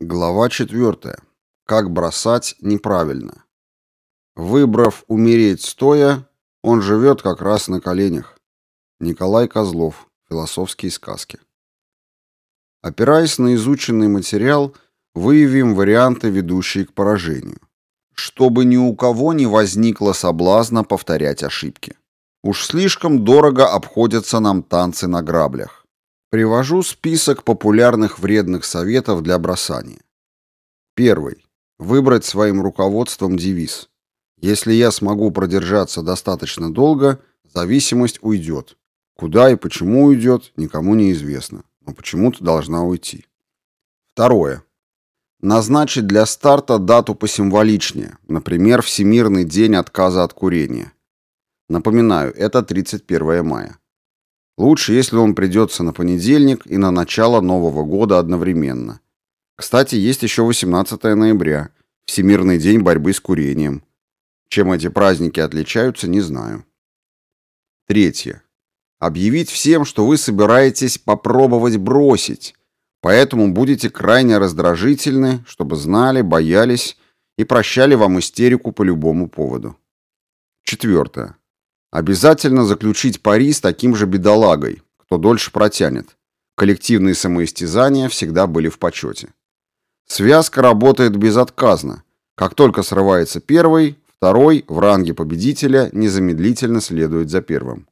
Глава 4. Как бросать неправильно. Выбрав умереть стоя, он живет как раз на коленях. Николай Козлов. Философские сказки. Опираясь на изученный материал, выявим варианты, ведущие к поражению. Чтобы ни у кого не возникло соблазна повторять ошибки. Уж слишком дорого обходятся нам танцы на граблях. Привожу список популярных вредных советов для бросания. Первый. Выбрать своим руководством девиз. Если я смогу продержаться достаточно долго, зависимость уйдет. Куда и почему уйдет, никому не известно, но почему-то должна уйти. Второе. Назначить для старта дату посимволичнее, например, Всемирный день отказа от курения. Напоминаю, это 31 мая. Лучше, если он придется на понедельник и на начало Нового года одновременно. Кстати, есть еще 18 ноября, Всемирный день борьбы с курением. Чем эти праздники отличаются, не знаю. Третье. Объявить всем, что вы собираетесь попробовать бросить, поэтому будете крайне раздражительны, чтобы знали, боялись и прощали вам истерику по любому поводу. Четвертое. Обязательно заключить пари с таким же бедолагой, кто дольше протянет. Коллективные самоистязания всегда были в почете. Связка работает безотказно. Как только срывается первый, второй в ранге победителя незамедлительно следует за первым.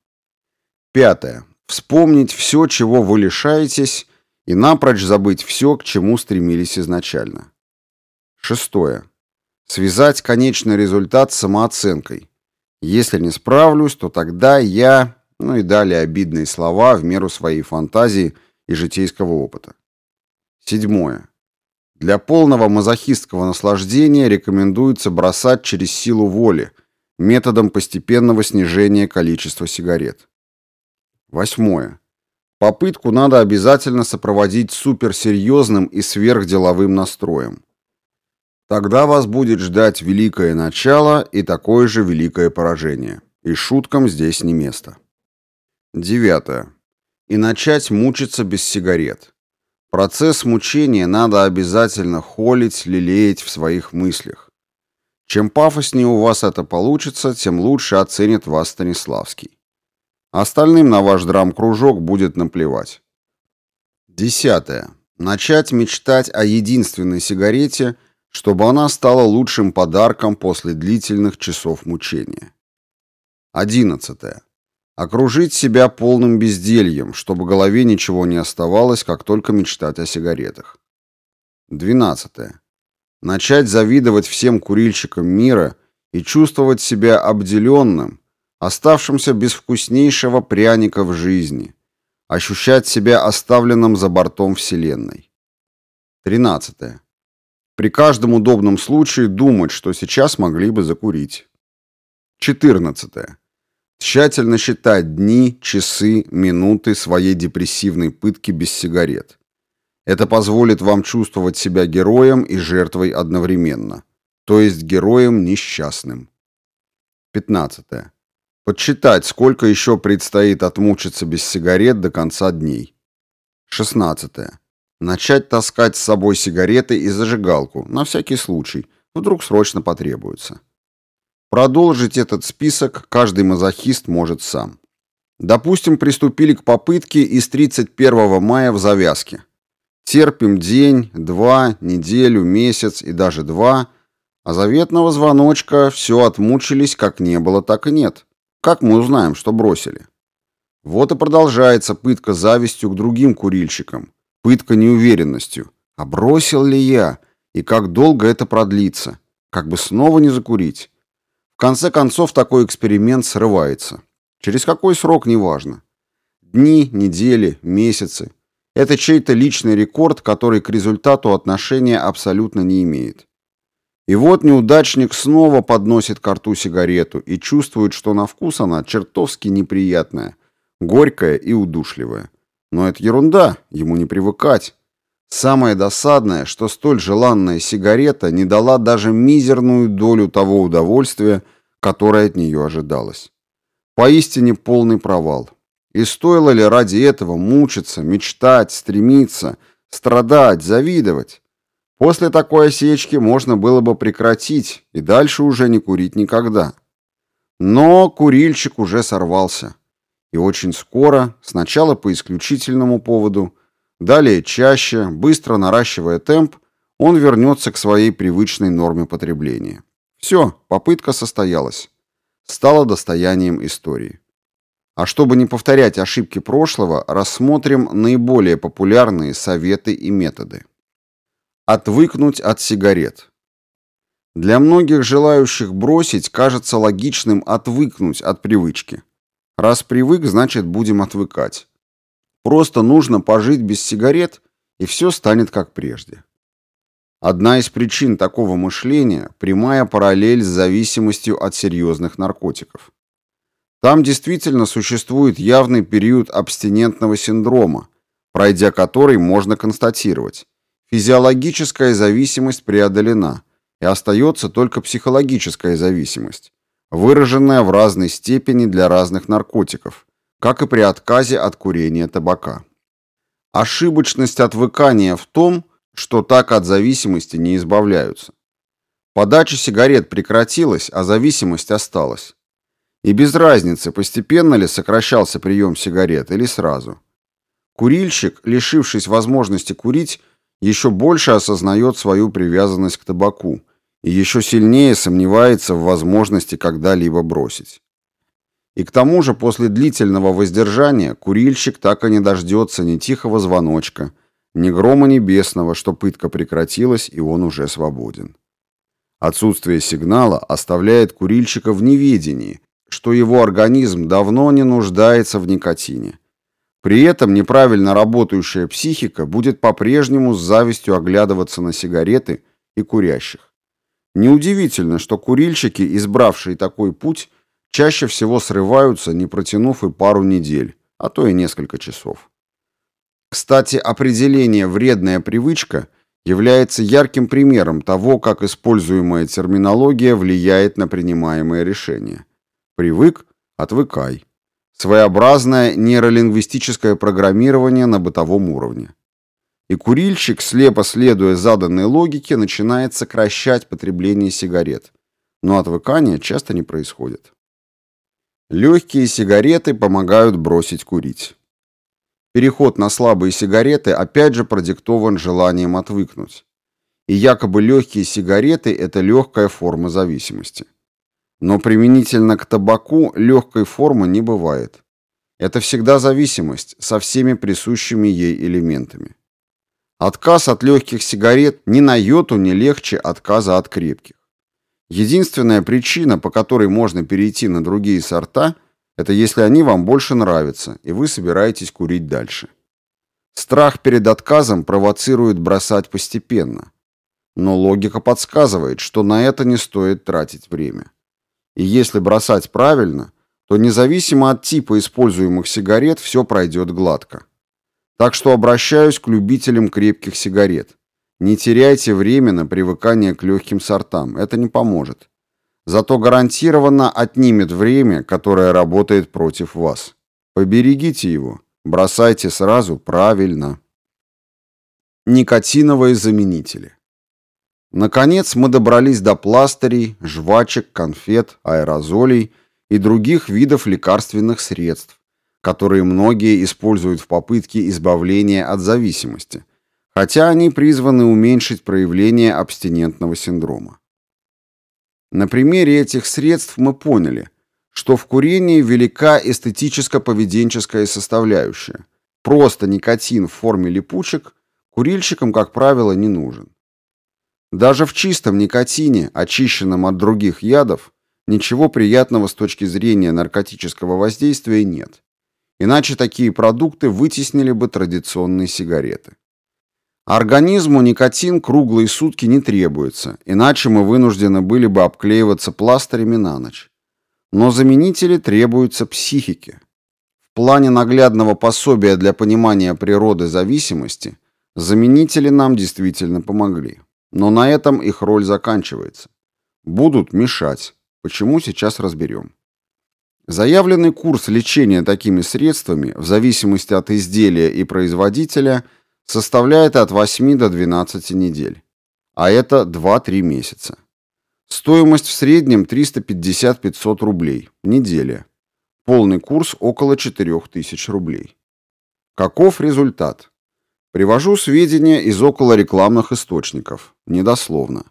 Пятое. Вспомнить все, чего вы лишаетесь, и напрочь забыть все, к чему стремились изначально. Шестое. Связать конечный результат с самооценкой. Если не справлюсь, то тогда я, ну и далее обидные слова в меру своей фантазии и житейского опыта. Седьмое. Для полного мазохистского наслаждения рекомендуется бросать через силу воли, методом постепенного снижения количества сигарет. Восьмое. Попытку надо обязательно сопроводить суперсерьезным и сверхделовым настроем. Тогда вас будет ждать великое начало и такое же великое поражение. И шуткам здесь не место. Девятое. И начать мучиться без сигарет. Процесс мучения надо обязательно холить, лелеять в своих мыслях. Чем пафоснее у вас это получится, тем лучше оценит вас Станиславский. Остальным на ваш драм-кружок будет наплевать. Десятое. Начать мечтать о единственной сигарете – чтобы она стала лучшим подарком после длительных часов мучения. 11. Окружить себя полным бездельем, чтобы голове ничего не оставалось, как только мечтать о сигаретах. 12. Начать завидовать всем курильщикам мира и чувствовать себя обделенным, оставшимся без вкуснейшего пряника в жизни, ощущать себя оставленным за бортом Вселенной. 13. При каждом удобном случае думать, что сейчас могли бы закурить. 14. Тщательно считать дни, часы, минуты своей депрессивной пытки без сигарет. Это позволит вам чувствовать себя героем и жертвой одновременно, то есть героем несчастным. 15. Подсчитать, сколько еще предстоит отмучиться без сигарет до конца дней. 16. Начать таскать с собой сигареты и зажигалку, на всякий случай, вдруг срочно потребуется. Продолжить этот список каждый мазохист может сам. Допустим, приступили к попытке из 31 мая в завязке. Терпим день, два, неделю, месяц и даже два, а заветного звоночка все отмучились, как не было, так и нет. Как мы узнаем, что бросили? Вот и продолжается пытка завистью к другим курильщикам, Пытка неуверенностью. А бросил ли я? И как долго это продлится? Как бы снова не закурить? В конце концов, такой эксперимент срывается. Через какой срок, неважно. Дни, недели, месяцы. Это чей-то личный рекорд, который к результату отношения абсолютно не имеет. И вот неудачник снова подносит к рту сигарету и чувствует, что на вкус она чертовски неприятная, горькая и удушливая. Но это ерунда, ему не привыкать. Самое досадное, что столь желанная сигарета не дала даже мизерную долю того удовольствия, которое от нее ожидалось. Поистине полный провал. И стоило ли ради этого мучиться, мечтать, стремиться, страдать, завидовать? После такой осечки можно было бы прекратить и дальше уже не курить никогда. Но курильщик уже сорвался. И очень скоро, сначала по исключительному поводу, далее чаще, быстро наращивая темп, он вернется к своей привычной норме потребления. Все, попытка состоялась. Стала достоянием истории. А чтобы не повторять ошибки прошлого, рассмотрим наиболее популярные советы и методы. Отвыкнуть от сигарет. Для многих желающих бросить кажется логичным отвыкнуть от привычки. Раз привык, значит будем отвыкать. Просто нужно пожить без сигарет, и все станет как прежде. Одна из причин такого мышления – прямая параллель с зависимостью от серьезных наркотиков. Там действительно существует явный период абстинентного синдрома, пройдя который можно констатировать, Физиологическая зависимость преодолена, и остается только психологическая зависимость, выраженная в разной степени для разных наркотиков, как и при отказе от курения табака. Ошибочность отвыкания в том, что так от зависимости не избавляются. Подача сигарет прекратилась, а зависимость осталась. И без разницы, постепенно ли сокращался прием сигарет или сразу. Курильщик, лишившись возможности курить, еще больше осознает свою привязанность к табаку и еще сильнее сомневается в возможности когда-либо бросить. И к тому же после длительного воздержания курильщик так и не дождется ни тихого звоночка, ни грома небесного, что пытка прекратилась и он уже свободен. Отсутствие сигнала оставляет курильщика в неведении, что его организм давно не нуждается в никотине – при этом неправильно работающая психика будет по-прежнему с завистью оглядываться на сигареты и курящих. Неудивительно, что курильщики, избравшие такой путь, чаще всего срываются, не протянув и пару недель, а то и несколько часов. Кстати, определение «вредная привычка» является ярким примером того, как используемая терминология влияет на принимаемое решение. Привык – отвыкай. Своеобразное нейролингвистическое программирование на бытовом уровне. И курильщик, слепо следуя заданной логике, начинает сокращать потребление сигарет. Но отвыкание часто не происходит. Легкие сигареты помогают бросить курить. Переход на слабые сигареты опять же продиктован желанием отвыкнуть. И якобы легкие сигареты – это легкая форма зависимости. Но применительно к табаку легкой формы не бывает. Это всегда зависимость со всеми присущими ей элементами. Отказ от легких сигарет ни на йоту не легче отказа от крепких. Единственная причина, по которой можно перейти на другие сорта, это если они вам больше нравятся, и вы собираетесь курить дальше. Страх перед отказом провоцирует бросать постепенно. Но логика подсказывает, что на это не стоит тратить время. И если бросать правильно, то независимо от типа используемых сигарет все пройдет гладко. Так что обращаюсь к любителям крепких сигарет. Не теряйте время на привыкание к легким сортам, это не поможет. Зато гарантированно отнимет время, которое работает против вас. Поберегите его, бросайте сразу правильно. Никотиновые заменители. Наконец мы добрались до пластырей, жвачек, конфет, аэрозолей и других видов лекарственных средств, которые многие используют в попытке избавления от зависимости, хотя они призваны уменьшить проявление абстинентного синдрома. На примере этих средств мы поняли, что в курении велика эстетическо-поведенческая составляющая. Просто никотин в форме липучек курильщикам, как правило, не нужен. Даже в чистом никотине, очищенном от других ядов, ничего приятного с точки зрения наркотического воздействия нет. Иначе такие продукты вытеснили бы традиционные сигареты. Организму никотин круглые сутки не требуется, иначе мы вынуждены были бы обклеиваться пластырями на ночь. Но заменители требуются психике. В плане наглядного пособия для понимания природы зависимости заменители нам действительно помогли. Но на этом их роль заканчивается. Будут мешать. Почему, сейчас разберем. Заявленный курс лечения такими средствами, в зависимости от изделия и производителя, составляет от 8 до 12 недель. а это 2-3 месяца. Стоимость в среднем 350-500 рублей. Неделя. Полный курс около 4000 рублей. Каков результат? Привожу сведения из околорекламных источников, недословно.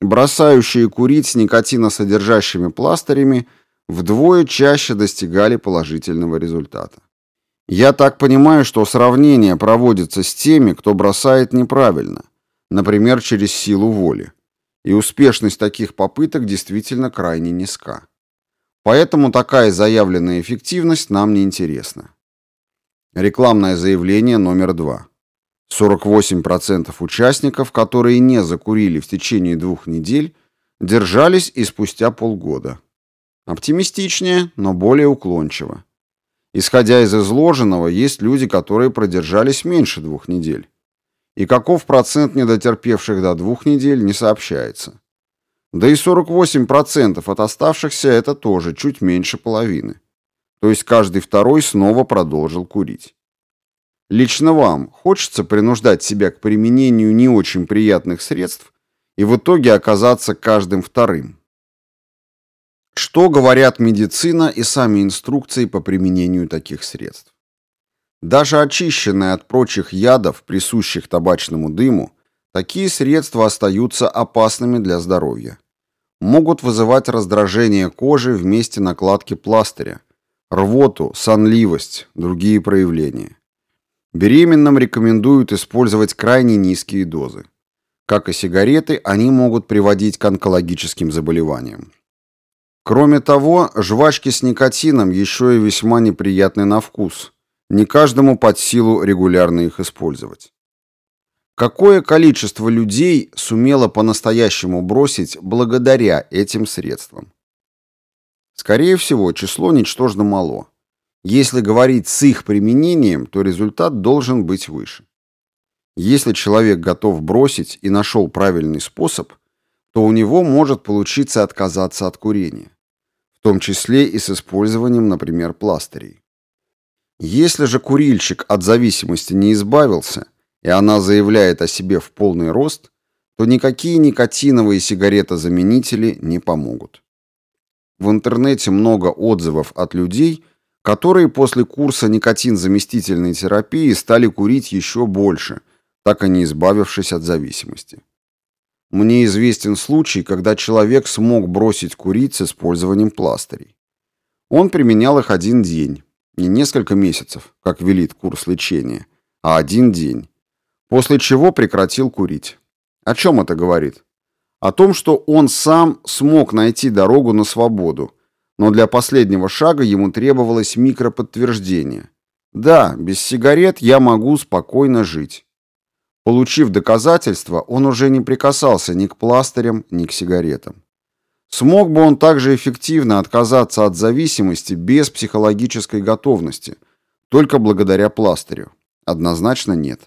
Бросающие курить с никотиносодержащими пластырями вдвое чаще достигали положительного результата. Я так понимаю, что сравнение проводится с теми, кто бросает неправильно, например, через силу воли. И успешность таких попыток действительно крайне низка. Поэтому такая заявленная эффективность нам не интересна. Рекламное заявление номер два. 48% участников, которые не закурили в течение двух недель, держались и спустя полгода. Оптимистичнее, но более уклончиво. Исходя из изложенного, есть люди, которые продержались меньше двух недель. И каков процент недотерпевших до двух недель, не сообщается. Да и 48% от оставшихся это тоже чуть меньше половины. То есть каждый второй снова продолжил курить. Лично вам хочется принуждать себя к применению не очень приятных средств и в итоге оказаться каждым вторым. Что говорят медицина и сами инструкции по применению таких средств? Даже очищенные от прочих ядов, присущих табачному дыму, такие средства остаются опасными для здоровья. Могут вызывать раздражение кожи в месте накладки пластыря, рвоту, сонливость, другие проявления. Беременным рекомендуют использовать крайне низкие дозы. Как и сигареты, они могут приводить к онкологическим заболеваниям. Кроме того, жвачки с никотином еще и весьма неприятны на вкус. Не каждому под силу регулярно их использовать. Какое количество людей сумело по-настоящему бросить благодаря этим средствам? Скорее всего, число ничтожно мало. Если говорить с их применением, то результат должен быть выше. Если человек готов бросить и нашел правильный способ, то у него может получиться отказаться от курения, в том числе и с использованием, например, пластырей. Если же курильщик от зависимости не избавился, и она заявляет о себе в полный рост, то никакие никотиновые сигаретозаменители не помогут. В интернете много отзывов от людей, которые после курса никотин-заместительной терапии стали курить еще больше, так и не избавившись от зависимости. Мне известен случай, когда человек смог бросить курить с использованием пластырей. Он применял их один день, не несколько месяцев, как велит курс лечения, а один день, после чего прекратил курить. О чем это говорит? О том, что он сам смог найти дорогу на свободу, но для последнего шага ему требовалось микроподтверждение. Да, без сигарет я могу спокойно жить. Получив доказательства, он уже не прикасался ни к пластырям, ни к сигаретам. Смог бы он также эффективно отказаться от зависимости без психологической готовности, только благодаря пластырю? Однозначно нет.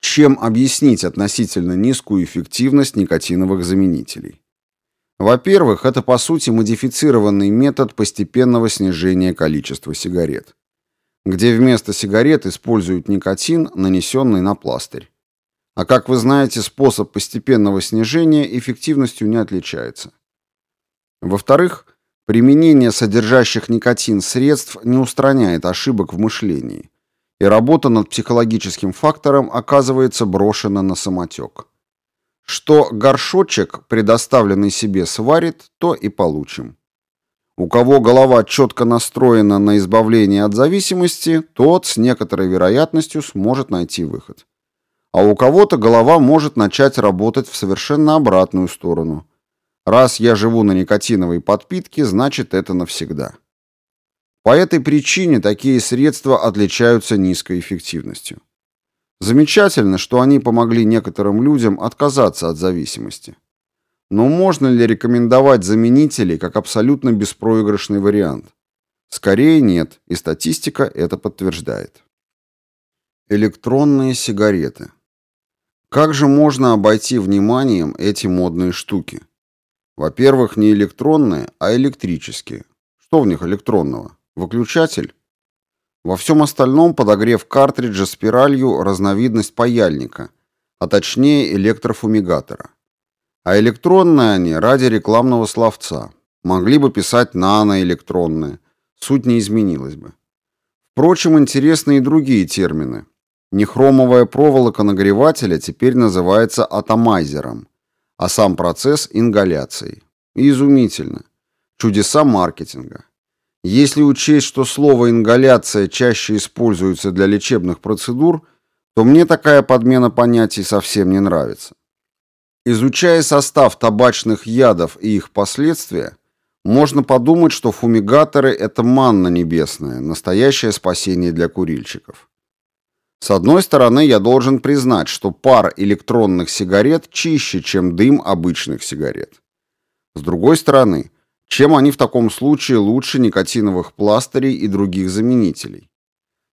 Чем объяснить относительно низкую эффективность никотиновых заменителей? Во-первых, это по сути модифицированный метод постепенного снижения количества сигарет, где вместо сигарет используют никотин, нанесенный на пластырь. А как вы знаете, способ постепенного снижения эффективностью не отличается. Во-вторых, применение содержащих никотин средств не устраняет ошибок в мышлении, и работа над психологическим фактором оказывается брошена на самотек. Что горшочек, предоставленный себе, сварит, то и получим. У кого голова четко настроена на избавление от зависимости, тот с некоторой вероятностью сможет найти выход. А у кого-то голова может начать работать в совершенно обратную сторону. Раз я живу на никотиновой подпитке, значит это навсегда. По этой причине такие средства отличаются низкой эффективностью. Замечательно, что они помогли некоторым людям отказаться от зависимости. Но можно ли рекомендовать заменители как абсолютно беспроигрышный вариант? Скорее нет, и статистика это подтверждает. Электронные сигареты. Как же можно обойти вниманием эти модные штуки? Во-первых, не электронные, а электрические. Что в них электронного? Выключатель? Во всем остальном подогрев картриджа спиралью – разновидность паяльника, а точнее электрофумигатора. А электронные они ради рекламного словца. Могли бы писать наноэлектронные. Суть не изменилась бы. Впрочем, интересны и другие термины. Нехромовая проволока нагревателя теперь называется атомайзером, а сам процесс – ингаляцией. Изумительно. Чудеса маркетинга. Если учесть, что слово «ингаляция» чаще используется для лечебных процедур, то мне такая подмена понятий совсем не нравится. Изучая состав табачных ядов и их последствия, можно подумать, что фумигаторы – это манна небесная, настоящее спасение для курильщиков. С одной стороны, я должен признать, что пар электронных сигарет чище, чем дым обычных сигарет. С другой стороны, чем они в таком случае лучше никотиновых пластырей и других заменителей?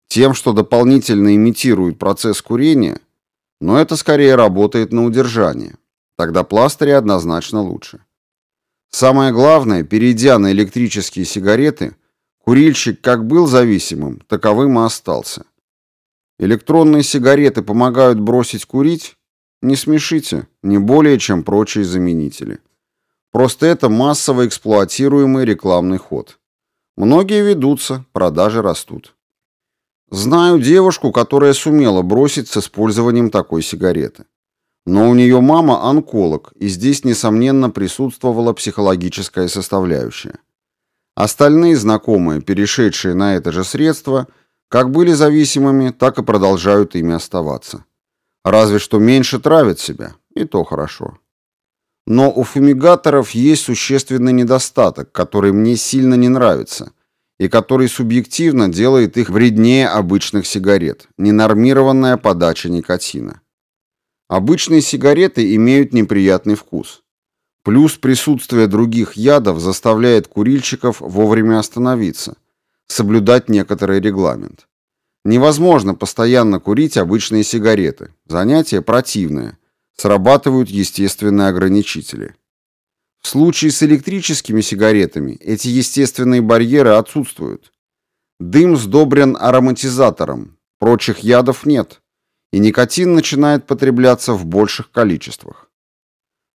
Тем, что дополнительно имитируют процесс курения, но это скорее работает на удержание. Тогда пластыри однозначно лучше. Самое главное, перейдя на электрические сигареты, курильщик как был зависимым, таковым и остался. Электронные сигареты помогают бросить курить? Не смешите, не более, чем прочие заменители. Просто это массово эксплуатируемый рекламный ход. Многие ведутся, продажи растут. Знаю девушку, которая сумела бросить с использованием такой сигареты. Но у нее мама онколог, и здесь, несомненно, присутствовала психологическая составляющая. Остальные знакомые, перешедшие на это же средство, как были зависимыми, так и продолжают ими оставаться. Разве что меньше травят себя, и то хорошо. Но у фумигаторов есть существенный недостаток, который мне сильно не нравится, и который субъективно делает их вреднее обычных сигарет – ненормированная подача никотина. Обычные сигареты имеют неприятный вкус. Плюс присутствие других ядов заставляет курильщиков вовремя остановиться, соблюдать некоторый регламент. Невозможно постоянно курить обычные сигареты. Занятие противное срабатывают естественные ограничители. В случае с электрическими сигаретами эти естественные барьеры отсутствуют. Дым сдобрен ароматизатором, прочих ядов нет, и никотин начинает потребляться в больших количествах.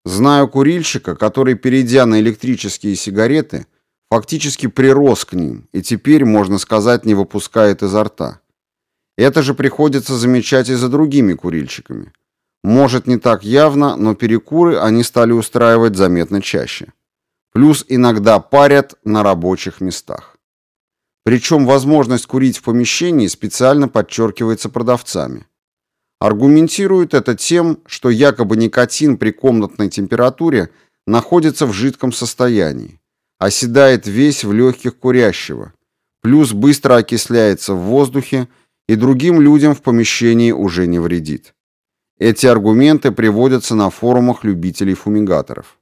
Знаю курильщика, который, перейдя на электрические сигареты, фактически прирос к ним и теперь, можно сказать, не выпускает изо рта. Это же приходится замечать и за другими курильщиками – может, не так явно, но перекуры они стали устраивать заметно чаще. Плюс иногда парят на рабочих местах. Причем возможность курить в помещении специально подчеркивается продавцами. Аргументируют это тем, что якобы никотин при комнатной температуре находится в жидком состоянии, оседает весь в легких курящего, плюс быстро окисляется в воздухе и другим людям в помещении уже не вредит. Эти аргументы приводятся на форумах любителей фумигаторов.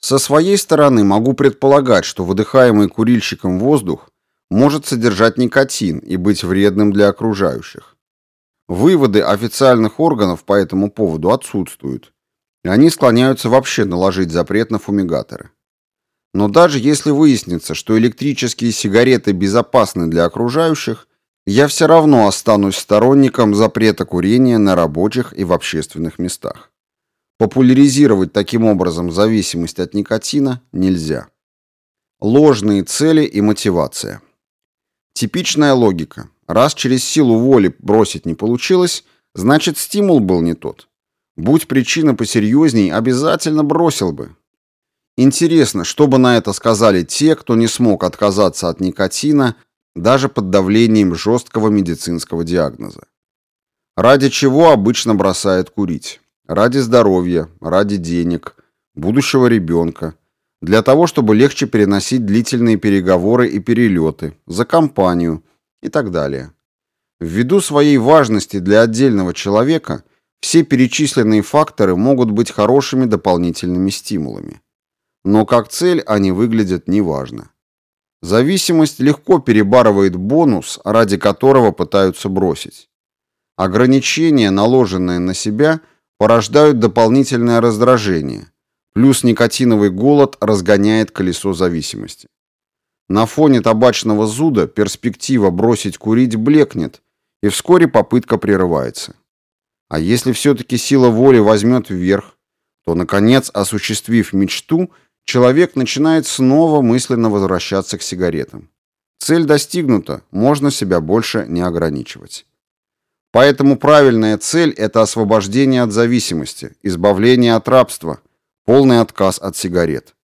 Со своей стороны могу предполагать, что выдыхаемый курильщиком воздух может содержать никотин и быть вредным для окружающих. Выводы официальных органов по этому поводу отсутствуют. Они склоняются вообще наложить запрет на фумигаторы. Но даже если выяснится, что электрические сигареты безопасны для окружающих, я все равно останусь сторонником запрета курения на рабочих и в общественных местах. Популяризировать таким образом зависимость от никотина нельзя. Ложные цели и мотивация. Типичная логика. Раз через силу воли бросить не получилось, значит стимул был не тот. Будь причина посерьезней, обязательно бросил бы. Интересно, что бы на это сказали те, кто не смог отказаться от никотина даже под давлением жесткого медицинского диагноза. Ради чего обычно бросает курить? Ради здоровья, ради денег, будущего ребенка, для того, чтобы легче переносить длительные переговоры и перелеты, за компанию и так далее. Ввиду своей важности для отдельного человека, все перечисленные факторы могут быть хорошими дополнительными стимулами. Но как цель они выглядят неважно. Зависимость легко перебарывает бонус, ради которого пытаются бросить. Ограничения, наложенные на себя, порождают дополнительное раздражение, плюс никотиновый голод разгоняет колесо зависимости. На фоне табачного зуда перспектива бросить курить блекнет, и вскоре попытка прерывается. А если все-таки сила воли возьмет вверх, то, наконец, осуществив мечту, человек начинает снова мысленно возвращаться к сигаретам. Цель достигнута, можно себя больше не ограничивать. Поэтому правильная цель – это освобождение от зависимости, избавление от рабства, полный отказ от сигарет.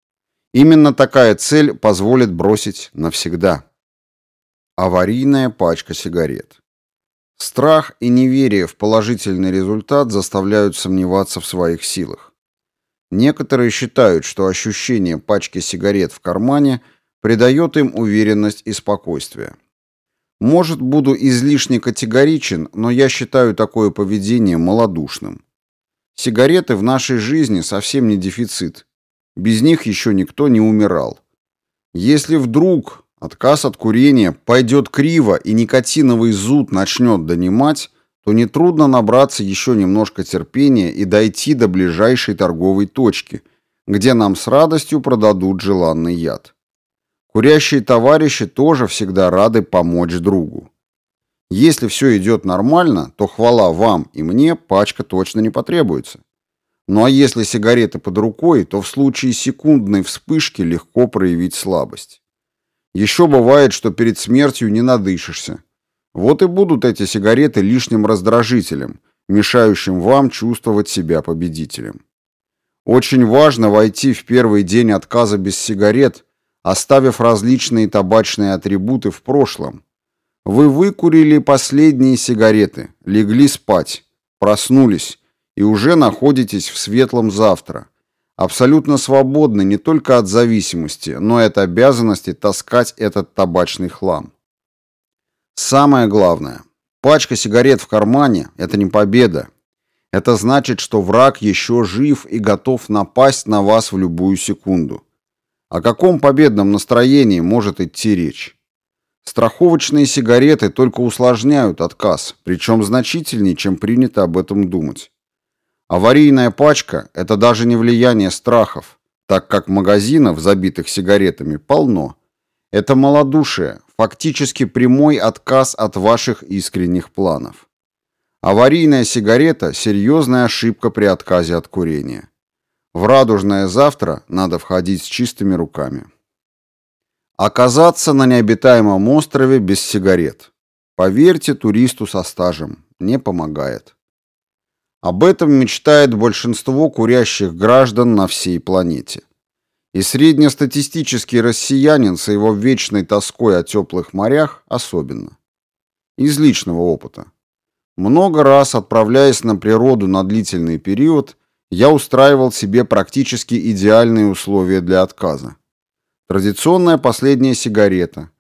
Именно такая цель позволит бросить навсегда. Аварийная пачка сигарет. Страх и неверие в положительный результат заставляют сомневаться в своих силах. Некоторые считают, что ощущение пачки сигарет в кармане придает им уверенность и спокойствие. Может, буду излишне категоричен, но я считаю такое поведение малодушным. Сигареты в нашей жизни совсем не дефицит. Без них еще никто не умирал. Если вдруг отказ от курения пойдет криво и никотиновый зуд начнет донимать, то нетрудно набраться еще немножко терпения и дойти до ближайшей торговой точки, где нам с радостью продадут желанный яд. Курящие товарищи тоже всегда рады помочь другу. Если все идет нормально, то хвала вам и мне пачка точно не потребуется. Ну а если сигареты под рукой, то в случае секундной вспышки легко проявить слабость. Еще бывает, что перед смертью не надышишься. Вот и будут эти сигареты лишним раздражителем, мешающим вам чувствовать себя победителем. Очень важно войти в первый день отказа без сигарет, оставив различные табачные атрибуты в прошлом. Вы выкурили последние сигареты, легли спать, проснулись и уже находитесь в светлом завтра. Абсолютно свободны не только от зависимости, но и от обязанности таскать этот табачный хлам. Самое главное, пачка сигарет в кармане – это не победа. Это значит, что враг еще жив и готов напасть на вас в любую секунду. О каком победном настроении может идти речь? Страховочные сигареты только усложняют отказ, причем значительнее, чем принято об этом думать. Аварийная пачка – это даже не влияние страхов, так как магазинов, забитых сигаретами, полно. Это малодушие, фактически прямой отказ от ваших искренних планов. Аварийная сигарета – серьезная ошибка при отказе от курения. В радужное завтра надо входить с чистыми руками. Оказаться на необитаемом острове без сигарет. Поверьте туристу со стажем, не помогает. Об этом мечтает большинство курящих граждан на всей планете. И среднестатистический россиянин с его вечной тоской о теплых морях особенно. Из личного опыта. Много раз, отправляясь на природу на длительный период, я устраивал себе практически идеальные условия для отказа. Традиционная последняя сигарета,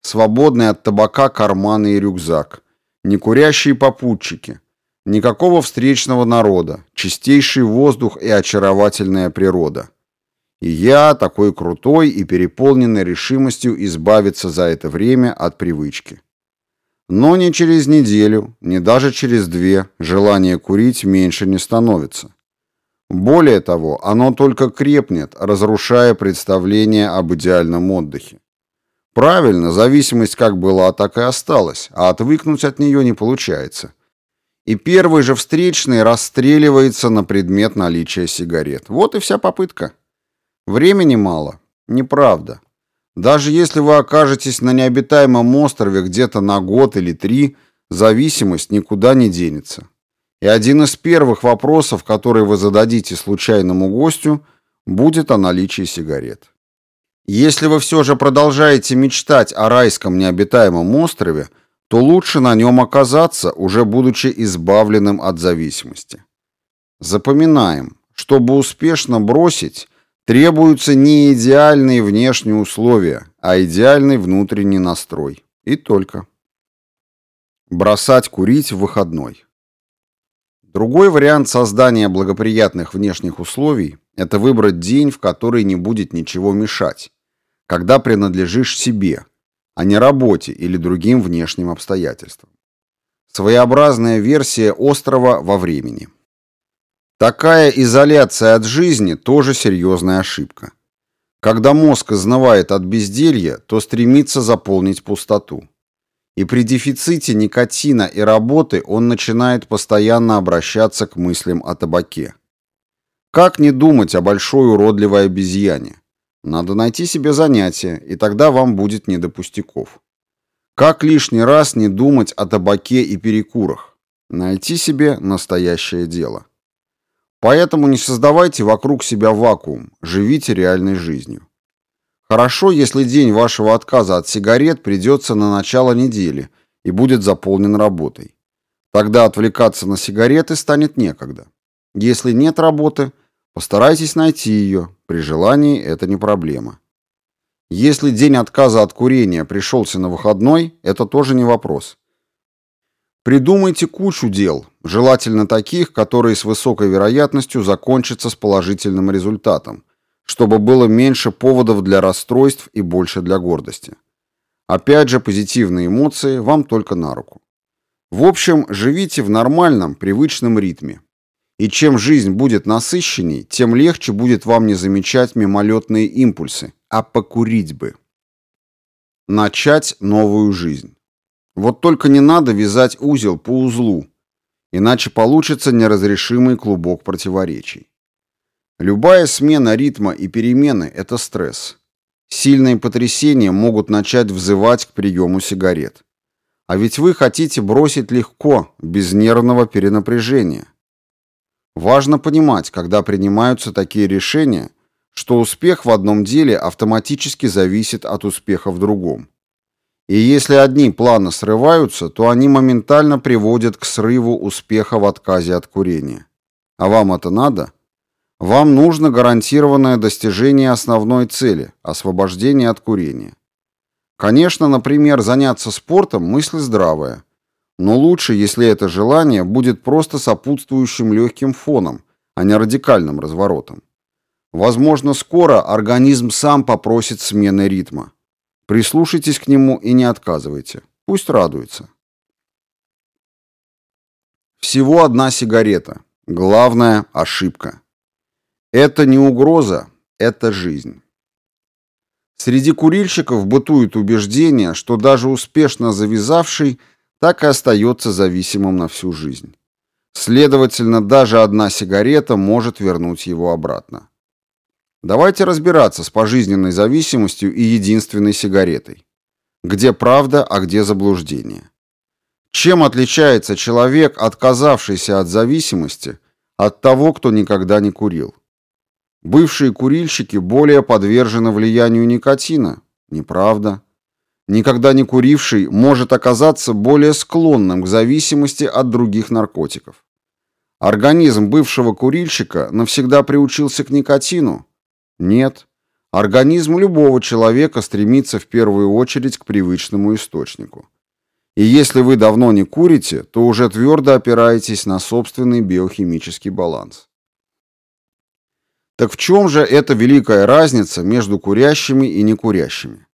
свободный от табака карманы и рюкзак, некурящие попутчики, никакого встречного народа, чистейший воздух и очаровательная природа – и я, такой крутой и переполненный решимостью избавиться за это время от привычки. Но ни через неделю, ни даже через две желание курить меньше не становится. Более того, оно только крепнет, разрушая представление об идеальном отдыхе. Правильно, зависимость как была, так и осталась, а отвыкнуть от нее не получается. И первый же встречный расстреливается на предмет наличия сигарет. Вот и вся попытка. Времени мало. Неправда. Даже если вы окажетесь на необитаемом острове где-то на год или три, зависимость никуда не денется. И один из первых вопросов, который вы зададите случайному гостю, будет о наличии сигарет. Если вы все же продолжаете мечтать о райском необитаемом острове, то лучше на нем оказаться, уже будучи избавленным от зависимости. Запоминаем, чтобы успешно бросить, Требуются не идеальные внешние условия, а идеальный внутренний настрой. И только. Бросать курить в выходной. Другой вариант создания благоприятных внешних условий – это выбрать день, в который не будет ничего мешать, когда принадлежишь себе, а не работе или другим внешним обстоятельствам. Своеобразная версия острова во времени – Такая изоляция от жизни тоже серьезная ошибка. Когда мозг изнывает от безделья, то стремится заполнить пустоту. И при дефиците никотина и работы он начинает постоянно обращаться к мыслям о табаке. Как не думать о большой уродливой обезьяне? Надо найти себе занятие, и тогда вам будет не до пустяков. Как лишний раз не думать о табаке и перекурах? Найти себе настоящее дело. Поэтому не создавайте вокруг себя вакуум, живите реальной жизнью. Хорошо, если день вашего отказа от сигарет придется на начало недели и будет заполнен работой. Тогда отвлекаться на сигареты станет некогда. Если нет работы, постарайтесь найти ее, при желании это не проблема. Если день отказа от курения пришелся на выходной, это тоже не вопрос. Придумайте кучу дел, желательно таких, которые с высокой вероятностью закончатся с положительным результатом, чтобы было меньше поводов для расстройств и больше для гордости. Опять же, позитивные эмоции вам только на руку. В общем, живите в нормальном, привычном ритме. И чем жизнь будет насыщенней, тем легче будет вам не замечать мимолетные импульсы, а покурить бы. Начать новую жизнь. Вот только не надо вязать узел по узлу, иначе получится неразрешимый клубок противоречий. Любая смена ритма и перемены – это стресс. Сильные потрясения могут начать взывать к приему сигарет. А ведь вы хотите бросить легко, без нервного перенапряжения. Важно понимать, когда принимаются такие решения, что успех в одном деле автоматически зависит от успеха в другом. И если одни планы срываются, то они моментально приводят к срыву успеха в отказе от курения. А вам это надо? Вам нужно гарантированное достижение основной цели – освобождение от курения. Конечно, например, заняться спортом – мысль здравая. Но лучше, если это желание будет просто сопутствующим легким фоном, а не радикальным разворотом. Возможно, скоро организм сам попросит смены ритма. Прислушайтесь к нему и не отказывайте. Пусть радуется. Всего одна сигарета. Главная ошибка. Это не угроза, это жизнь. Среди курильщиков бытует убеждение, что даже успешно завязавший так и остается зависимым на всю жизнь. Следовательно, даже одна сигарета может вернуть его обратно. Давайте разбираться с пожизненной зависимостью и единственной сигаретой. Где правда, а где заблуждение? Чем отличается человек, отказавшийся от зависимости, от того, кто никогда не курил? Бывшие курильщики более подвержены влиянию никотина. Неправда. Никогда не куривший может оказаться более склонным к зависимости от других наркотиков. Организм бывшего курильщика навсегда приучился к никотину? Нет. Организм любого человека стремится в первую очередь к привычному источнику. И если вы давно не курите, то уже твердо опираетесь на собственный биохимический баланс. Так в чем же эта великая разница между курящими и некурящими?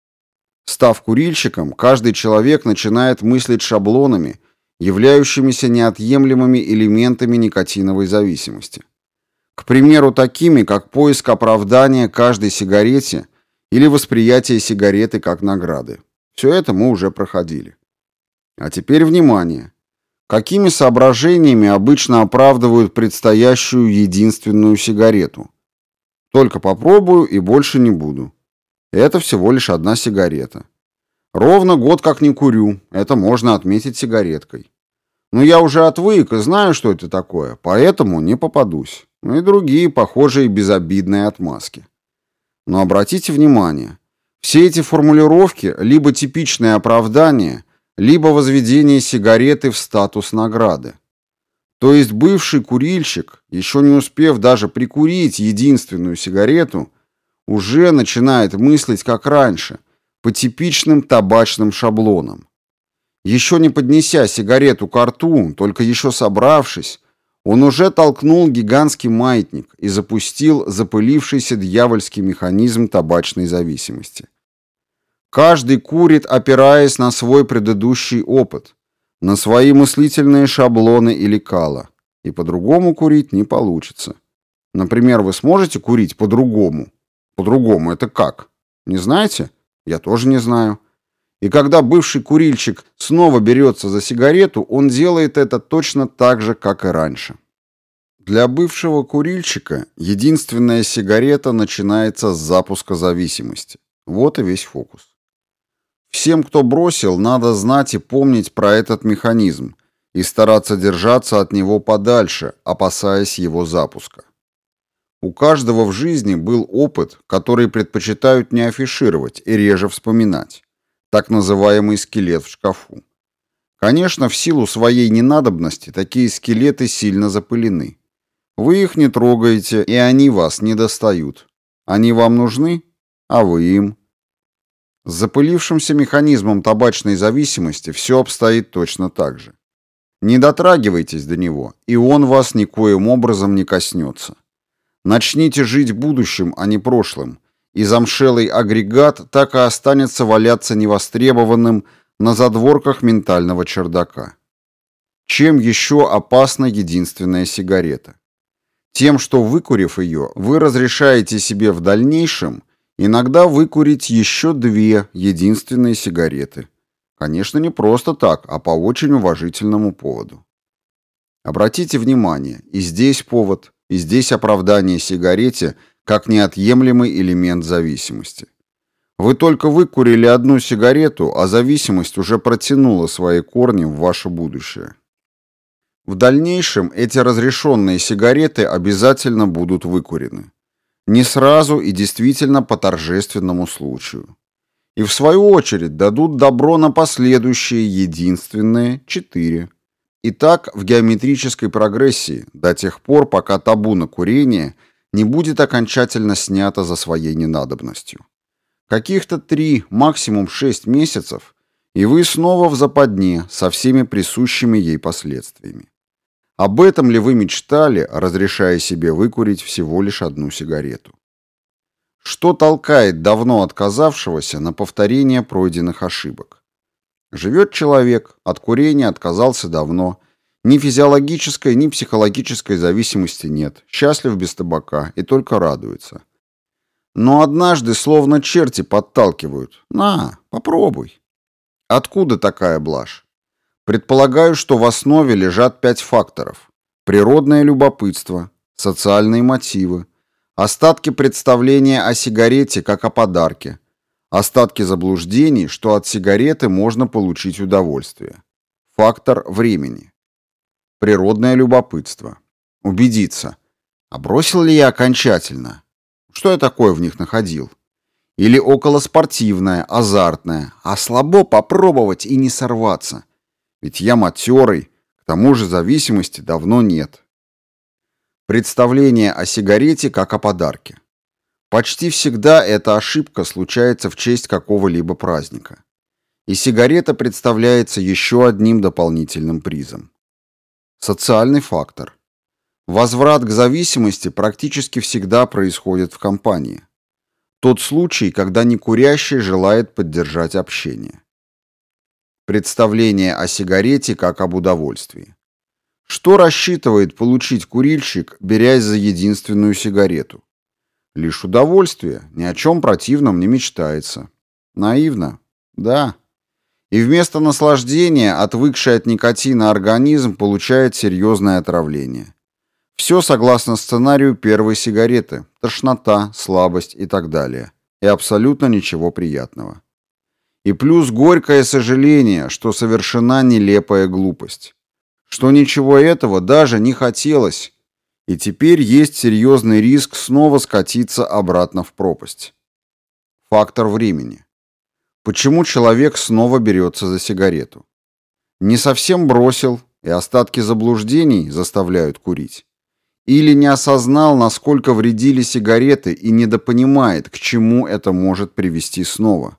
Став курильщиком, каждый человек начинает мыслить шаблонами, являющимися неотъемлемыми элементами никотиновой зависимости. К примеру, такими, как поиск оправдания каждой сигарете или восприятие сигареты как награды. Все это мы уже проходили. А теперь внимание. Какими соображениями обычно оправдывают предстоящую единственную сигарету? Только попробую и больше не буду. Это всего лишь одна сигарета. Ровно год как не курю. Это можно отметить сигареткой. Но я уже отвык и знаю, что это такое, поэтому не попадусь. Ну и другие похожие безобидные отмазки. Но обратите внимание, все эти формулировки либо типичное оправдание, либо возведение сигареты в статус награды. То есть бывший курильщик, еще не успев даже прикурить единственную сигарету, уже начинает мыслить как раньше, по типичным табачным шаблонам. Еще не поднеся сигарету к рту, только еще собравшись, он уже толкнул гигантский маятник и запустил запылившийся дьявольский механизм табачной зависимости. Каждый курит, опираясь на свой предыдущий опыт, на свои мыслительные шаблоны или кала. И по-другому курить не получится. Например, вы сможете курить по-другому? По-другому это как? Не знаете? Я тоже не знаю. И когда бывший курильщик снова берется за сигарету, он делает это точно так же, как и раньше. Для бывшего курильщика единственная сигарета начинается с запуска зависимости. Вот и весь фокус. Всем, кто бросил, надо знать и помнить про этот механизм и стараться держаться от него подальше, опасаясь его запуска. У каждого в жизни был опыт, который предпочитают не афишировать и реже вспоминать. Так называемый скелет в шкафу. Конечно, в силу своей ненадобности такие скелеты сильно запылены. Вы их не трогаете, и они вас не достают. Они вам нужны, а вы им. С запылившимся механизмом табачной зависимости все обстоит точно так же. Не дотрагивайтесь до него, и он вас никоим образом не коснется. Начните жить будущим, а не прошлым, и замшелый агрегат так и останется валяться невостребованным на задворках ментального чердака. Чем еще опасна единственная сигарета? Тем, что выкурив ее, вы разрешаете себе в дальнейшем иногда выкурить еще две единственные сигареты. Конечно, не просто так, а по очень уважительному поводу. Обратите внимание, и здесь повод, и здесь оправдание сигарете как неотъемлемый элемент зависимости. Вы только выкурили одну сигарету, а зависимость уже протянула свои корни в ваше будущее. В дальнейшем эти разрешенные сигареты обязательно будут выкурены. Не сразу и действительно по торжественному случаю. И в свою очередь дадут добро на последующие единственные четыре. И так в геометрической прогрессии до тех пор, пока табу на курение не будет окончательно снято за своей ненадобностью. Каких-то три, максимум шесть месяцев, и вы снова в западне со всеми присущими ей последствиями. Об этом ли вы мечтали, разрешая себе выкурить всего лишь одну сигарету? Что толкает давно отказавшегося на повторение пройденных ошибок? Живет человек, от курения отказался давно, ни физиологической, ни психологической зависимости нет, счастлив без табака и только радуется. Но однажды словно черти подталкивают. На, попробуй. Откуда такая блажь? Предполагаю, что в основе лежат пять факторов. Природное любопытство, социальные мотивы, остатки представления о сигарете как о подарке, остатки заблуждений, что от сигареты можно получить удовольствие. Фактор времени. Природное любопытство. Убедиться, а бросил ли я окончательно? Что я такое в них находил? Или околоспортивное, азартное, а слабо попробовать и не сорваться – ведь я матерый, к тому же зависимости давно нет. Представление о сигарете как о подарке. Почти всегда эта ошибка случается в честь какого-либо праздника. И сигарета представляется еще одним дополнительным призом. Социальный фактор. Возврат к зависимости практически всегда происходит в компании. Тот случай, когда некурящий желает поддержать общение. Представление о сигарете как об удовольствии. Что рассчитывает получить курильщик, берясь за единственную сигарету? Лишь удовольствие, ни о чем противном не мечтается. Наивно? Да. И вместо наслаждения, отвыкший от никотина организм получает серьезное отравление. Все согласно сценарию первой сигареты. Тошнота, слабость и так далее. И абсолютно ничего приятного. И плюс горькое сожаление, что совершена нелепая глупость. Что ничего этого даже не хотелось. И теперь есть серьезный риск снова скатиться обратно в пропасть. Фактор времени. Почему человек снова берется за сигарету? Не совсем бросил, и остатки заблуждений заставляют курить. Или не осознал, насколько вредили сигареты и недопонимает, к чему это может привести снова.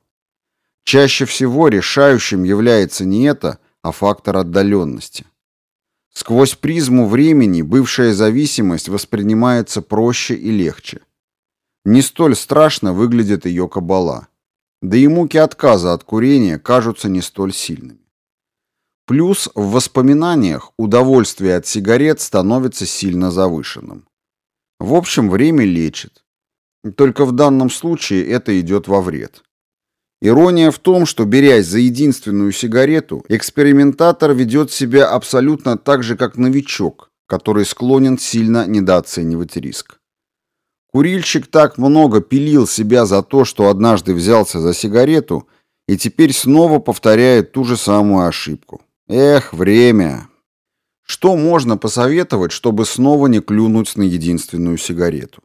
Чаще всего решающим является не это, а фактор отдаленности. Сквозь призму времени бывшая зависимость воспринимается проще и легче. Не столь страшно выглядит ее кабала. Да и муки отказа от курения кажутся не столь сильными. Плюс в воспоминаниях удовольствие от сигарет становится сильно завышенным. В общем, время лечит. Только в данном случае это идет во вред. Ирония в том, что, берясь за единственную сигарету, экспериментатор ведет себя абсолютно так же, как новичок, который склонен сильно недооценивать риск. Курильщик так много пилил себя за то, что однажды взялся за сигарету и теперь снова повторяет ту же самую ошибку. Эх, время. Что можно посоветовать, чтобы снова не клюнуть на единственную сигарету?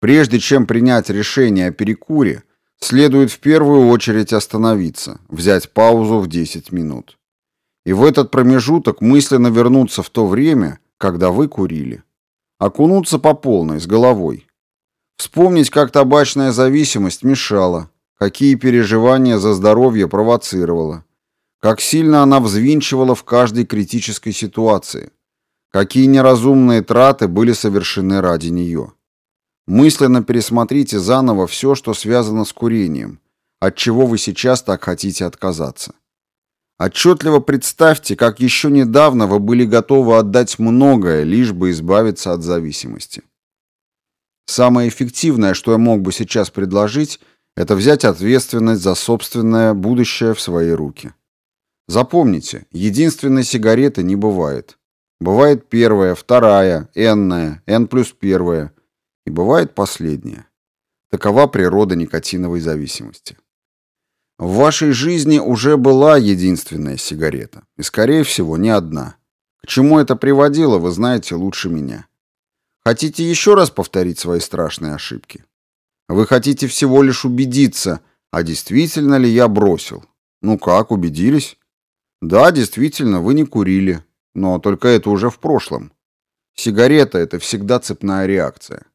Прежде чем принять решение о перекуре, следует в первую очередь остановиться, взять паузу в 10 минут. И в этот промежуток мысленно вернуться в то время, когда вы курили. Окунуться по полной, с головой. Вспомнить, как табачная зависимость мешала, какие переживания за здоровье провоцировала, как сильно она взвинчивала в каждой критической ситуации, какие неразумные траты были совершены ради нее. Мысленно пересмотрите заново все, что связано с курением, от чего вы сейчас так хотите отказаться. Отчетливо представьте, как еще недавно вы были готовы отдать многое, лишь бы избавиться от зависимости. Самое эффективное, что я мог бы сейчас предложить, это взять ответственность за собственное будущее в свои руки. Запомните, единственной сигареты не бывает. Бывает первая, вторая, энная, n плюс первая – и бывает последнее. Такова природа никотиновой зависимости. В вашей жизни уже была единственная сигарета, и, скорее всего, не одна. К чему это приводило, вы знаете лучше меня. Хотите еще раз повторить свои страшные ошибки? Вы хотите всего лишь убедиться, а действительно ли я бросил? Ну как, убедились? Да, действительно, вы не курили, но только это уже в прошлом. Сигарета – это всегда цепная реакция.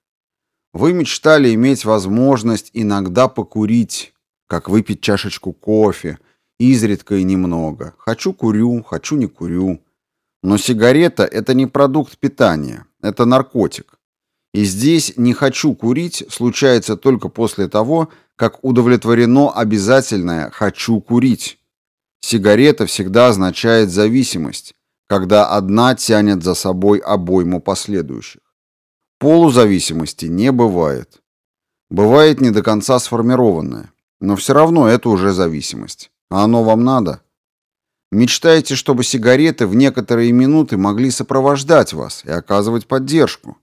Вы мечтали иметь возможность иногда покурить, как выпить чашечку кофе, изредка и немного. Хочу курю, хочу не курю. Но сигарета это не продукт питания, это наркотик. И здесь не хочу курить случается только после того, как удовлетворено обязательное хочу курить. Сигарета всегда означает зависимость, когда одна тянет за собой обойму последующих. Полузависимости не бывает. Бывает не до конца сформированная, но все равно это уже зависимость. А оно вам надо? Мечтаете, чтобы сигареты в некоторые минуты могли сопровождать вас и оказывать поддержку?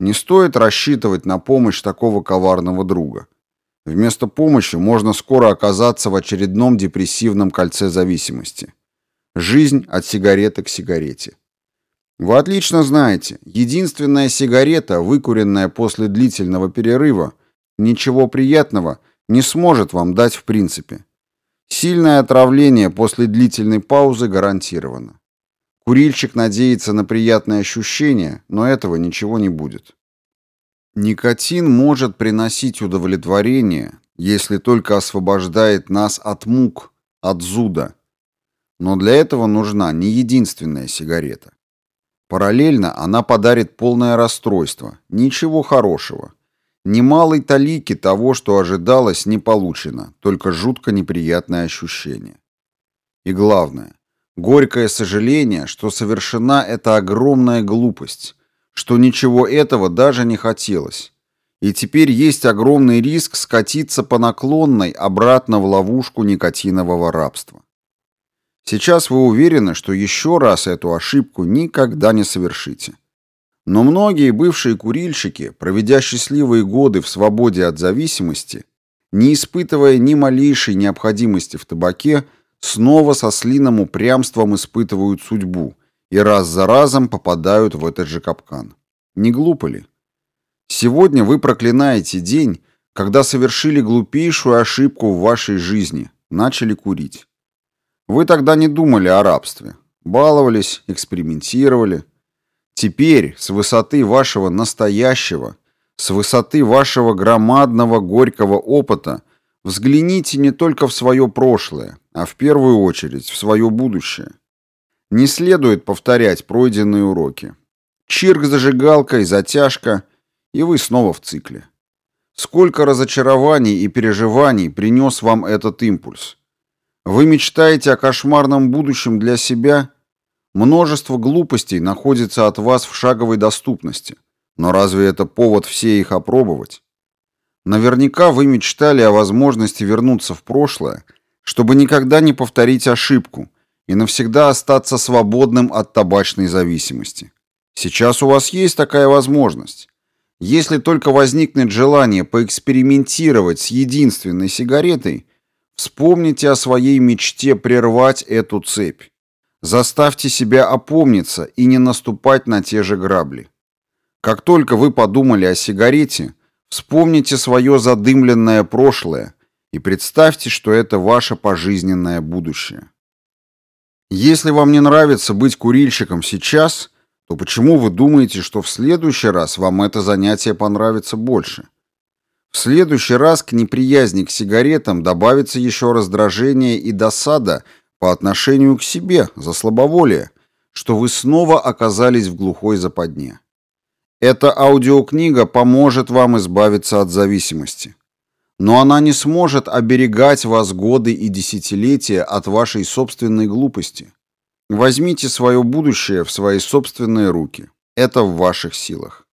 Не стоит рассчитывать на помощь такого коварного друга. Вместо помощи можно скоро оказаться в очередном депрессивном кольце зависимости. Жизнь от сигареты к сигарете. Вы отлично знаете, единственная сигарета, выкуренная после длительного перерыва, ничего приятного не сможет вам дать в принципе. Сильное отравление после длительной паузы гарантировано. Курильщик надеется на приятные ощущения, но этого ничего не будет. Никотин может приносить удовлетворение, если только освобождает нас от мук, от зуда. Но для этого нужна не единственная сигарета. Параллельно она подарит полное расстройство. Ничего хорошего. Немалой талики того, что ожидалось, не получено, только жутко неприятное ощущение. И главное, горькое сожаление, что совершена эта огромная глупость, что ничего этого даже не хотелось. И теперь есть огромный риск скатиться по наклонной обратно в ловушку никотинового рабства. Сейчас вы уверены, что еще раз эту ошибку никогда не совершите. Но многие бывшие курильщики, проведя счастливые годы в свободе от зависимости, не испытывая ни малейшей необходимости в табаке, снова со слиным упрямством испытывают судьбу и раз за разом попадают в этот же капкан. Не глупо ли? Сегодня вы проклинаете день, когда совершили глупейшую ошибку в вашей жизни, начали курить. Вы тогда не думали о рабстве. Баловались, экспериментировали. Теперь, с высоты вашего настоящего, с высоты вашего громадного горького опыта, взгляните не только в свое прошлое, а в первую очередь в свое будущее. Не следует повторять пройденные уроки. Чирк зажигалкой, затяжка, и вы снова в цикле. Сколько разочарований и переживаний принес вам этот импульс? Вы мечтаете о кошмарном будущем для себя? Множество глупостей находится от вас в шаговой доступности. Но разве это повод все их опробовать? Наверняка вы мечтали о возможности вернуться в прошлое, чтобы никогда не повторить ошибку и навсегда остаться свободным от табачной зависимости. Сейчас у вас есть такая возможность. Если только возникнет желание поэкспериментировать с единственной сигаретой, вспомните о своей мечте прервать эту цепь. Заставьте себя опомниться и не наступать на те же грабли. Как только вы подумали о сигарете, вспомните свое задымленное прошлое и представьте, что это ваше пожизненное будущее. Если вам не нравится быть курильщиком сейчас, то почему вы думаете, что в следующий раз вам это занятие понравится больше? В следующий раз к неприязни к сигаретам добавится еще раздражение и досада по отношению к себе за слабоволие, что вы снова оказались в глухой западне. Эта аудиокнига поможет вам избавиться от зависимости. Но она не сможет оберегать вас годы и десятилетия от вашей собственной глупости. Возьмите свое будущее в свои собственные руки. Это в ваших силах.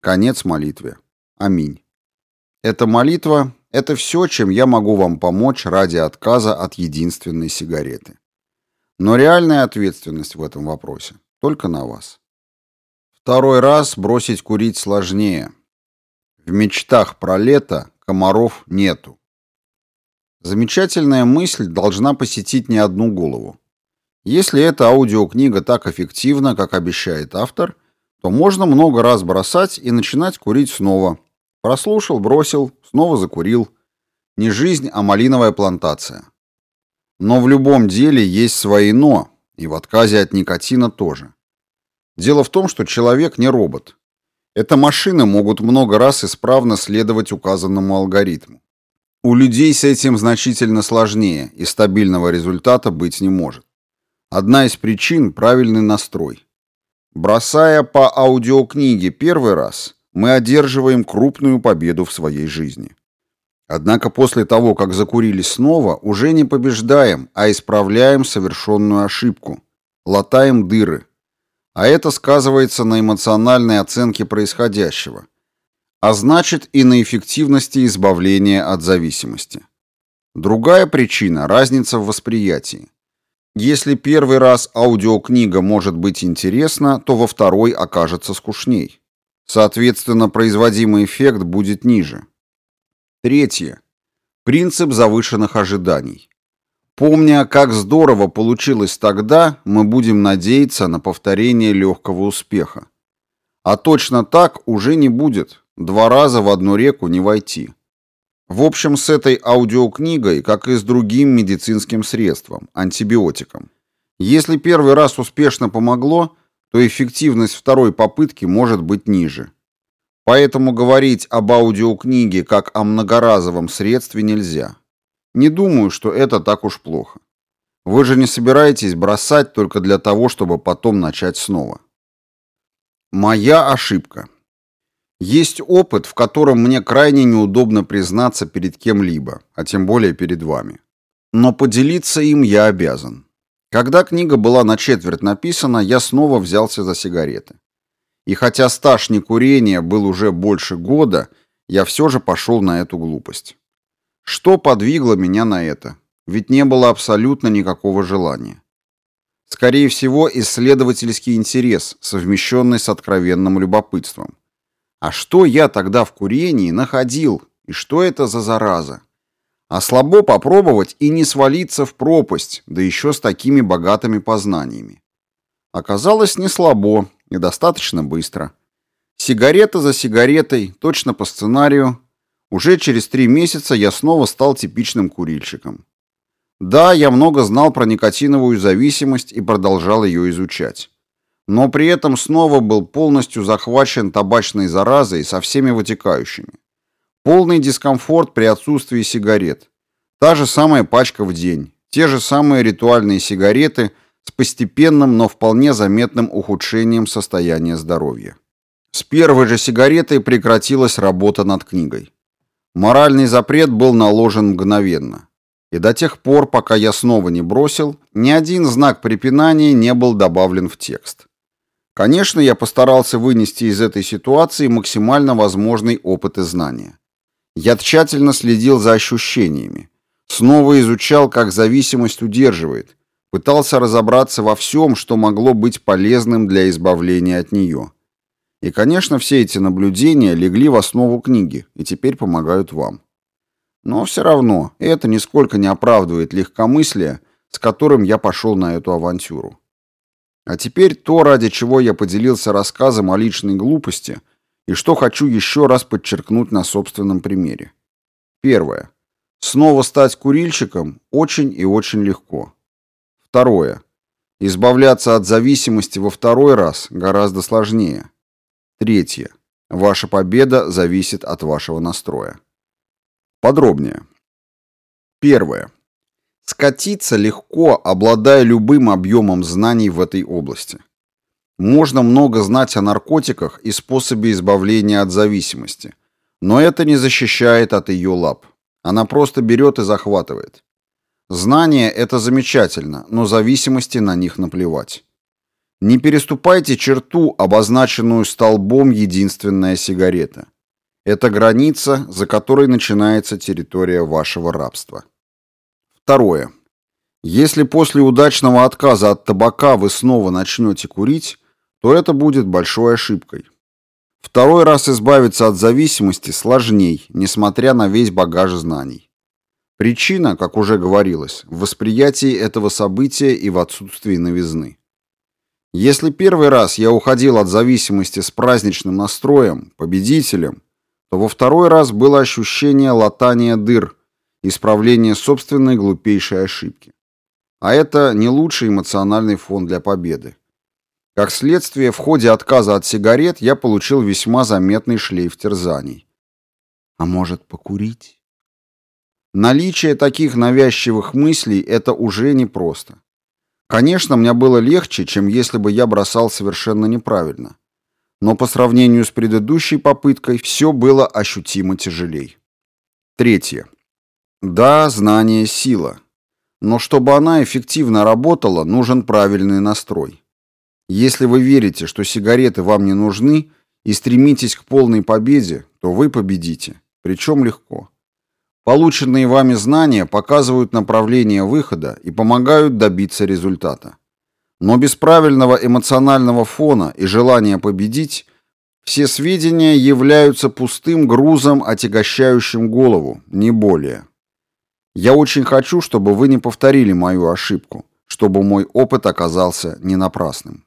Конец молитве. Аминь. Эта молитва – это все, чем я могу вам помочь ради отказа от единственной сигареты. Но реальная ответственность в этом вопросе только на вас. Второй раз бросить курить сложнее. В мечтах про лето комаров нету. Замечательная мысль должна посетить не одну голову. Если эта аудиокнига так эффективна, как обещает автор, то можно много раз бросать и начинать курить снова. Прослушал, бросил, снова закурил. Не жизнь, а малиновая плантация. Но в любом деле есть свои «но», и в отказе от никотина тоже. Дело в том, что человек не робот. Это машины могут много раз исправно следовать указанному алгоритму. У людей с этим значительно сложнее, и стабильного результата быть не может. Одна из причин – правильный настрой. Бросая по аудиокниге первый раз, мы одерживаем крупную победу в своей жизни. Однако после того, как закурили снова, уже не побеждаем, а исправляем совершенную ошибку, латаем дыры. А это сказывается на эмоциональной оценке происходящего, а значит и на эффективности избавления от зависимости. Другая причина – разница в восприятии. Если первый раз аудиокнига может быть интересна, то во второй окажется скучней. Соответственно, производимый эффект будет ниже. Третье. Принцип завышенных ожиданий. Помня, как здорово получилось тогда, мы будем надеяться на повторение легкого успеха. А точно так уже не будет. Два раза в одну реку не войти. В общем, с этой аудиокнигой, как и с другим медицинским средством, антибиотиком. Если первый раз успешно помогло, то эффективность второй попытки может быть ниже. Поэтому говорить об аудиокниге как о многоразовом средстве нельзя. Не думаю, что это так уж плохо. Вы же не собираетесь бросать только для того, чтобы потом начать снова. Моя ошибка. Есть опыт, в котором мне крайне неудобно признаться перед кем-либо, а тем более перед вами. Но поделиться им я обязан. Когда книга была на четверть написана, я снова взялся за сигареты. И хотя стаж некурения был уже больше года, я все же пошел на эту глупость. Что подвигло меня на это? Ведь не было абсолютно никакого желания. Скорее всего, исследовательский интерес, совмещенный с откровенным любопытством. А что я тогда в курении находил? И что это за зараза? А слабо попробовать и не свалиться в пропасть, да еще с такими богатыми познаниями. Оказалось не слабо и достаточно быстро. Сигарета за сигаретой, точно по сценарию. Уже через три месяца я снова стал типичным курильщиком. Да, я много знал про никотиновую зависимость и продолжал ее изучать но при этом снова был полностью захвачен табачной заразой со всеми вытекающими. Полный дискомфорт при отсутствии сигарет. Та же самая пачка в день. Те же самые ритуальные сигареты с постепенным, но вполне заметным ухудшением состояния здоровья. С первой же сигаретой прекратилась работа над книгой. Моральный запрет был наложен мгновенно. И до тех пор, пока я снова не бросил, ни один знак препинания не был добавлен в текст. Конечно, я постарался вынести из этой ситуации максимально возможный опыт и знания. Я тщательно следил за ощущениями. Снова изучал, как зависимость удерживает, Пытался разобраться во всем, что могло быть полезным для избавления от нее. И, конечно, все эти наблюдения легли в основу книги и теперь помогают вам. Но все равно это нисколько не оправдывает легкомыслие, с которым я пошел на эту авантюру. А теперь то, ради чего я поделился рассказом о личной глупости и что хочу еще раз подчеркнуть на собственном примере. Первое. Снова стать курильщиком очень и очень легко. Второе. Избавляться от зависимости во второй раз гораздо сложнее. Третье. Ваша победа зависит от вашего настроя. Подробнее. Первое. Скатиться легко, обладая любым объемом знаний в этой области. Можно много знать о наркотиках и способе избавления от зависимости, но это не защищает от ее лап. Она просто берет и захватывает. Знание – это замечательно, но зависимости на них наплевать. Не переступайте черту, обозначенную столбом «единственная сигарета». Это граница, за которой начинается территория вашего рабства. Второе. Если после удачного отказа от табака вы снова начнете курить, то это будет большой ошибкой. Второй раз избавиться от зависимости сложней, несмотря на весь багаж знаний. Причина, как уже говорилось, в восприятии этого события и в отсутствии новизны. Если первый раз я уходил от зависимости с праздничным настроем, победителем, то во второй раз было ощущение латания дыр, исправления собственной глупейшей ошибки. А это не лучший эмоциональный фон для победы. Как следствие, в ходе отказа от сигарет я получил весьма заметный шлейф терзаний. А может, покурить? Наличие таких навязчивых мыслей – это уже непросто. Конечно, мне было легче, чем если бы я бросал совершенно неправильно но по сравнению с предыдущей попыткой все было ощутимо тяжелей. Третье. Да, знание – сила. Но чтобы она эффективно работала, нужен правильный настрой. Если вы верите, что сигареты вам не нужны и стремитесь к полной победе, то вы победите, причем легко. Полученные вами знания показывают направление выхода и помогают добиться результата. Но без правильного эмоционального фона и желания победить все сведения являются пустым грузом, отягощающим голову, не более. Я очень хочу, чтобы вы не повторили мою ошибку, чтобы мой опыт оказался не напрасным.